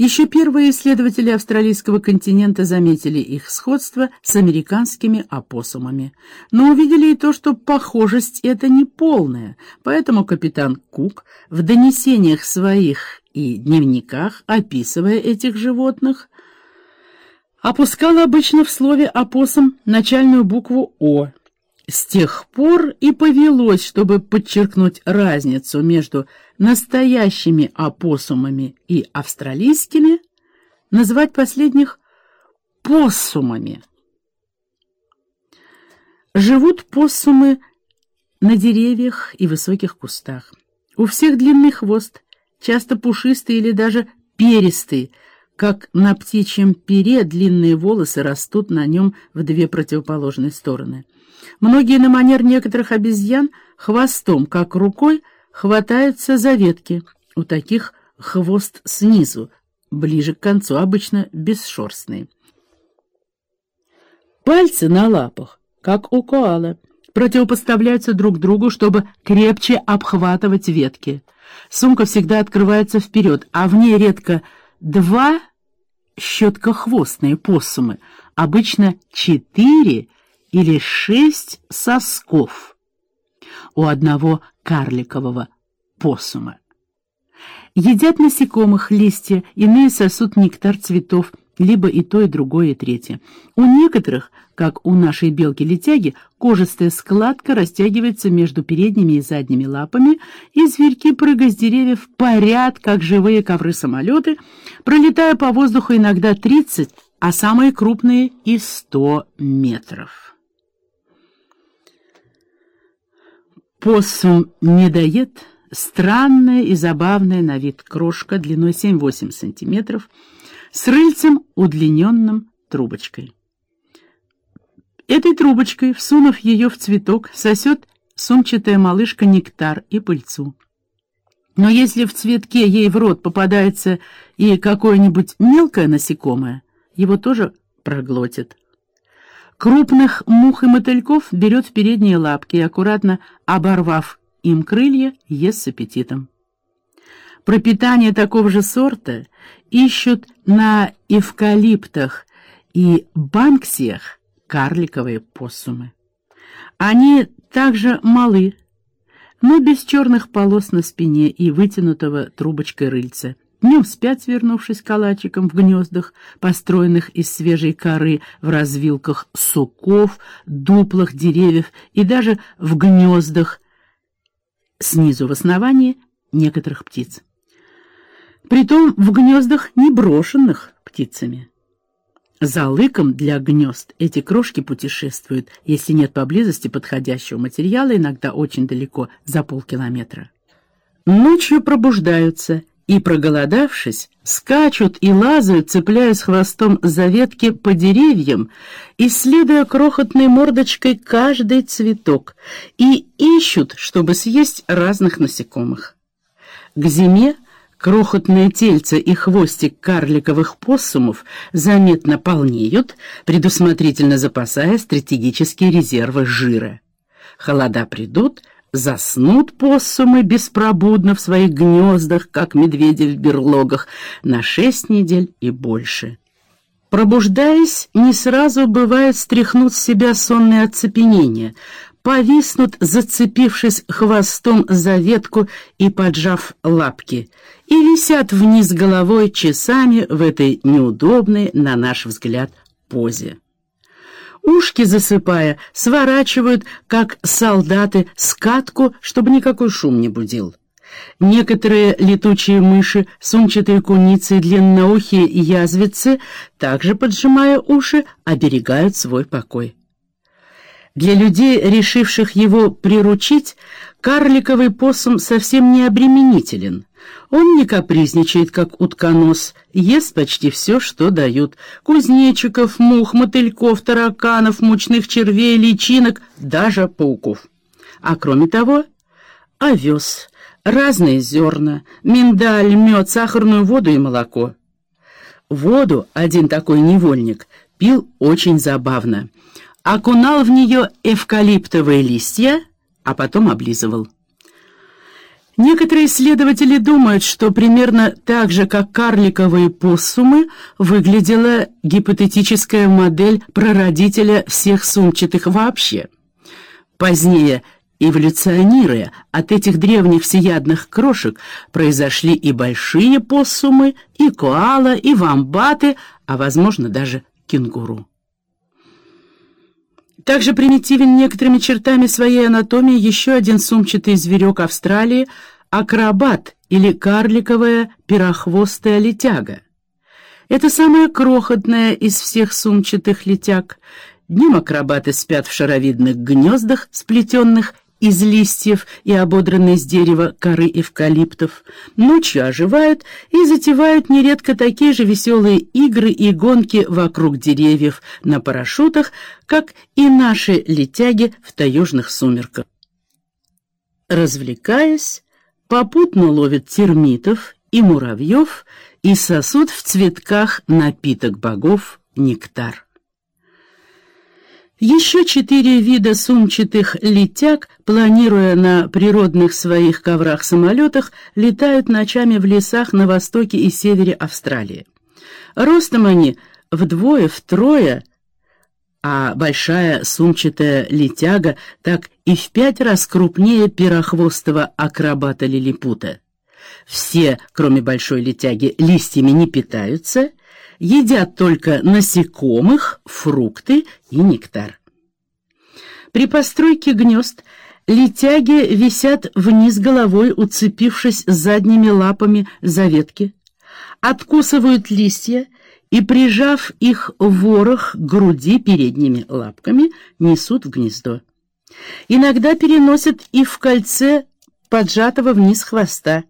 Еще первые исследователи австралийского континента заметили их сходство с американскими опоссумами, но увидели и то, что похожесть эта не полная, поэтому капитан Кук в донесениях своих и дневниках, описывая этих животных, опускал обычно в слове «опоссум» начальную букву «О», с тех пор и повелось, чтобы подчеркнуть разницу между настоящими опоссумами и австралийскими, называть последних поссумами. Живут поссумы на деревьях и высоких кустах. У всех длинный хвост, часто пушистый или даже перистый, как на птичьем пере длинные волосы растут на нем в две противоположные стороны. Многие на манер некоторых обезьян хвостом, как рукой, хватаются за ветки. У таких хвост снизу, ближе к концу, обычно бесшерстный. Пальцы на лапах, как у коала, противопоставляются друг другу, чтобы крепче обхватывать ветки. Сумка всегда открывается вперед, а в ней редко два щеткохвостные поссумы, обычно четыре или шесть сосков у одного карликового посума. Едят насекомых листья, иные сосут нектар цветов, либо и то, и другое, и третье. У некоторых, как у нашей белки-летяги, кожистая складка растягивается между передними и задними лапами, и зверьки, прыгая с деревьев, парят, как живые ковры-самолеты, пролетая по воздуху иногда 30, а самые крупные и 100 метров. Поссум-медоед — странная и забавная на вид крошка длиной 7-8 сантиметров, с рыльцем, удлиненным трубочкой. Этой трубочкой, всунув ее в цветок, сосет сумчатая малышка нектар и пыльцу. Но если в цветке ей в рот попадается и какое-нибудь мелкое насекомое, его тоже проглотит. Крупных мух и мотыльков берет в передние лапки и, аккуратно оборвав им крылья, ест с аппетитом. Пропитание такого же сорта ищут на эвкалиптах и банксиях карликовые поссумы. Они также малы, но без черных полос на спине и вытянутого трубочкой рыльца. Днем спят, свернувшись калачиком в гнездах, построенных из свежей коры в развилках суков, дуплах деревьев и даже в гнездах снизу в основании некоторых птиц. Притом в гнездах не брошенных птицами. За лыком для гнезд эти крошки путешествуют, если нет поблизости подходящего материала, иногда очень далеко, за полкилометра. Ночью пробуждаются и, проголодавшись, скачут и лазают, цепляясь хвостом за ветки по деревьям, исследуя крохотной мордочкой каждый цветок, и ищут, чтобы съесть разных насекомых. К зиме крохотные тельца и хвостик карликовых поссумов заметно полнеют, предусмотрительно запасая стратегические резервы жира. Холода придут — Заснут поссумы беспробудно в своих гнездах, как медведи в берлогах, на шесть недель и больше. Пробуждаясь, не сразу бывает стряхнуть с себя сонное оцепенение, повиснут, зацепившись хвостом за ветку и поджав лапки, и висят вниз головой часами в этой неудобной, на наш взгляд, позе. Ушки засыпая, сворачивают, как солдаты, скатку, чтобы никакой шум не будил. Некоторые летучие мыши, сумчатые куницы и длинноухие язвицы, также поджимая уши, оберегают свой покой. Для людей, решивших его приручить, карликовый посум совсем не обременителен. Он не капризничает, как утконос, ест почти все, что дают. Кузнечиков, мух, мотыльков, тараканов, мучных червей, личинок, даже пауков. А кроме того, овес, разные зерна, миндаль, мед, сахарную воду и молоко. Воду один такой невольник пил очень забавно. Окунал в нее эвкалиптовые листья, а потом облизывал. Некоторые исследователи думают, что примерно так же, как карликовые поссумы, выглядела гипотетическая модель прародителя всех сумчатых вообще. Позднее, эволюционируя от этих древних всеядных крошек, произошли и большие поссумы, и коала, и вамбаты, а, возможно, даже кенгуру. Также примитивен некоторыми чертами своей анатомии еще один сумчатый зверек Австралии – акробат или карликовая перохвостая летяга. Это самая крохотная из всех сумчатых летяг. Днем акробаты спят в шаровидных гнездах, сплетенных из листьев и ободранной с дерева коры эвкалиптов, ночью оживают и затевают нередко такие же веселые игры и гонки вокруг деревьев на парашютах, как и наши летяги в таежных сумерках. Развлекаясь, попутно ловят термитов и муравьев и сосут в цветках напиток богов нектар. Еще четыре вида сумчатых летяг, планируя на природных своих коврах-самолетах, летают ночами в лесах на востоке и севере Австралии. Ростом они вдвое-втрое, а большая сумчатая летяга так и в пять раз крупнее перохвостого акробата-лилипута. Все, кроме большой летяги, листьями не питаются едят только насекомых, фрукты и нектар. При постройке гнезд летяги висят вниз головой, уцепившись задними лапами за ветки, откусывают листья и, прижав их ворох груди передними лапками, несут в гнездо. Иногда переносят и в кольце поджатого вниз хвоста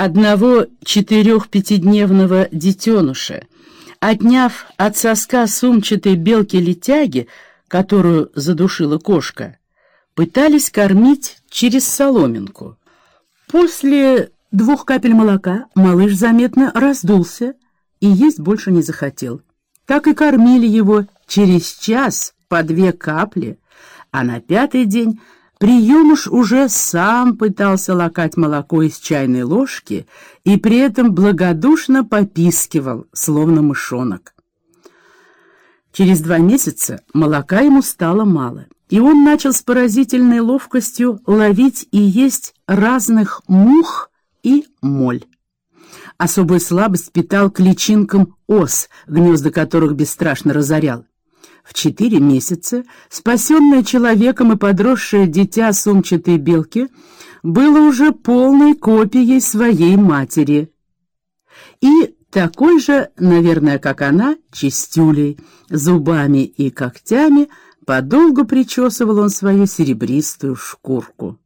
одного четырех-пятидневного детеныша, отняв от соска сумчатой белки-летяги, которую задушила кошка, пытались кормить через соломинку. После двух капель молока малыш заметно раздулся и есть больше не захотел. Так и кормили его через час по две капли, а на пятый день Приемыш уже сам пытался лакать молоко из чайной ложки и при этом благодушно попискивал, словно мышонок. Через два месяца молока ему стало мало, и он начал с поразительной ловкостью ловить и есть разных мух и моль. Особую слабость питал к личинкам ос, гнезда которых бесстрашно разорял. В четыре месяца спасенное человеком и подросшее дитя сумчатой белки было уже полной копией своей матери. И такой же, наверное, как она, чистюлей, зубами и когтями, подолгу причесывал он свою серебристую шкурку.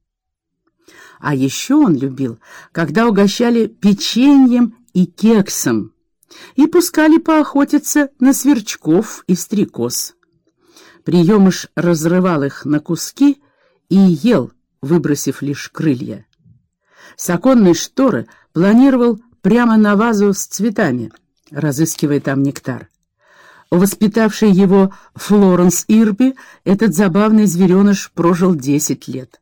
А еще он любил, когда угощали печеньем и кексом, и пускали поохотиться на сверчков и стрекоз. Приемыш разрывал их на куски и ел, выбросив лишь крылья. С шторы планировал прямо на вазу с цветами, разыскивая там нектар. Воспитавший его Флоренс Ирби, этот забавный звереныш прожил десять лет.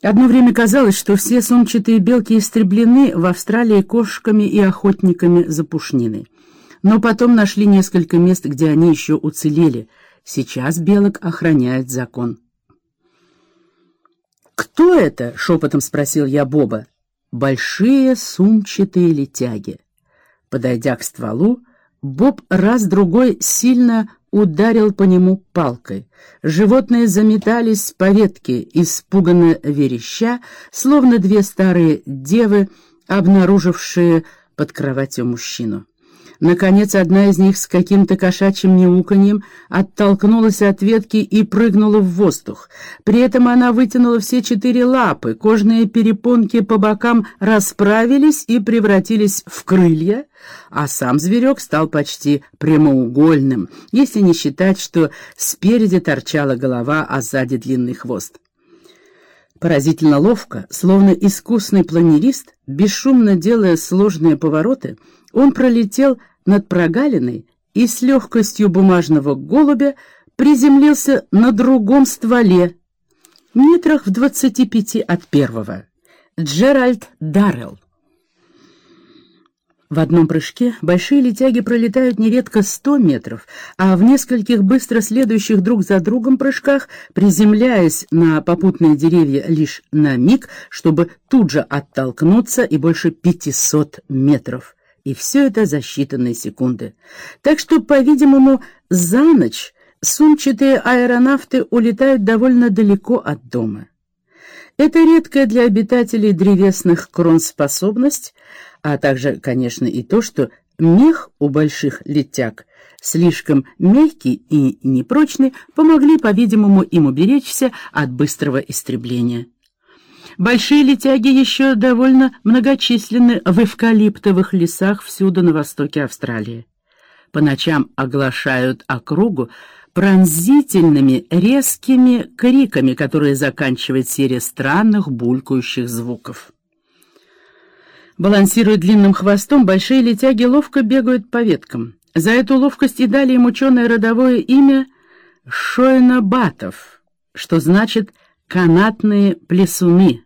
Одно время казалось, что все сумчатые белки истреблены в Австралии кошками и охотниками за пушниной. Но потом нашли несколько мест, где они еще уцелели. Сейчас белок охраняет закон. «Кто это?» — шепотом спросил я Боба. «Большие сумчатые летяги». Подойдя к стволу, Боб раз-другой сильно ударил по нему палкой. Животные заметались по ветке, испуганно вереща, словно две старые девы, обнаружившие под кроватью мужчину. Наконец, одна из них с каким-то кошачьим мяуканьем оттолкнулась от ветки и прыгнула в воздух. При этом она вытянула все четыре лапы, кожные перепонки по бокам расправились и превратились в крылья, а сам зверек стал почти прямоугольным, если не считать, что спереди торчала голова, а сзади длинный хвост. Поразительно ловко, словно искусный планерист, бесшумно делая сложные повороты, он пролетел над прогалиной и с легкостью бумажного голубя приземлился на другом стволе, метрах в 25 от первого. Джеральд Даррелл. В одном прыжке большие летяги пролетают нередко 100 метров, а в нескольких быстро следующих друг за другом прыжках, приземляясь на попутные деревья лишь на миг, чтобы тут же оттолкнуться и больше 500 метров. И все это за считанные секунды. Так что, по-видимому, за ночь сумчатые аэронавты улетают довольно далеко от дома. Это редкая для обитателей древесных крон способность, а также, конечно, и то, что мех у больших летяг слишком мягкий и непрочный, помогли, по-видимому, им уберечься от быстрого истребления. Большие летяги еще довольно многочисленны в эвкалиптовых лесах всюду на востоке Австралии. По ночам оглашают округу пронзительными резкими криками, которые заканчивает серия странных булькающих звуков. Балансируя длинным хвостом, большие летяги ловко бегают по веткам. За эту ловкость и дали им ученое родовое имя Шойнабатов, что значит «канатные плесуны».